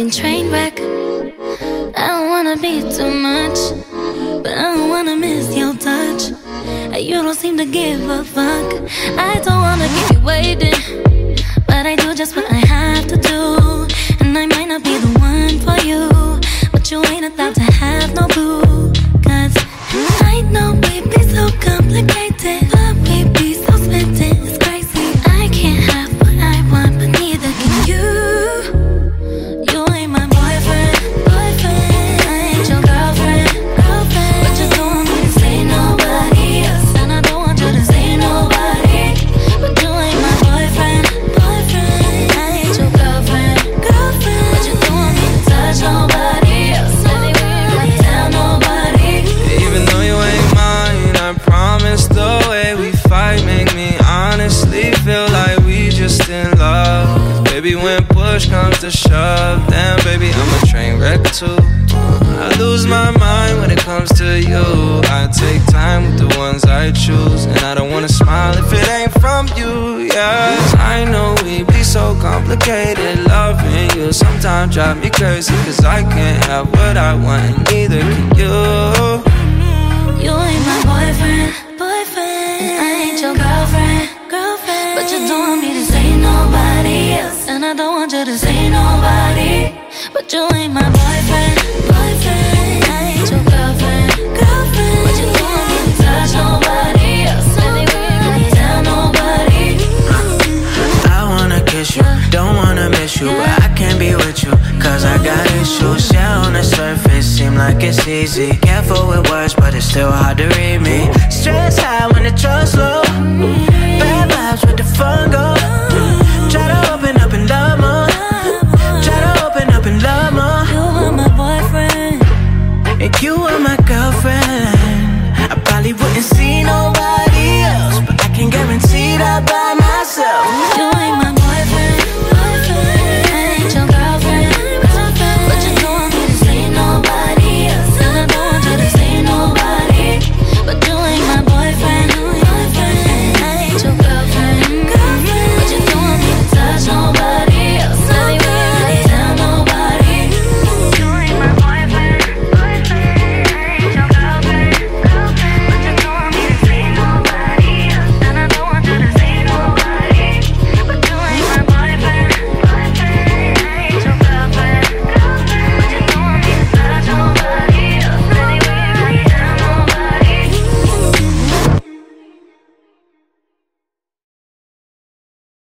fucking train wreck. I don't wanna be too much, but I don't wanna miss your touch. You don't seem to give a fuck. I don't wanna keep you waiting, but I do just what I have honestly feel like we just in love. 'Cause baby, when push comes to shove, then baby, I'm a train wreck too. I lose my mind when it comes to you. I take time with the ones I choose, and I don't wanna smile if it ain't from you. Yeah, I know we be so complicated. Loving you sometimes drive me crazy, cause I can't have what I want, and neither can you. You ain't my boyfriend, boyfriend. I ain't your girlfriend, I don't want you to say nobody. But you ain't my boyfriend, boyfriend. I ain't your girlfriend, girlfriend. But you don't want to touch nobody else, I tell nobody. I wanna kiss you, don't wanna miss you, but I can't be with you, cause I got issues. Yeah, on the surface, seem like it's easy. Careful with words, but it's still hard to read me. Stress Are my girlfriend. I probably wouldn't see nobody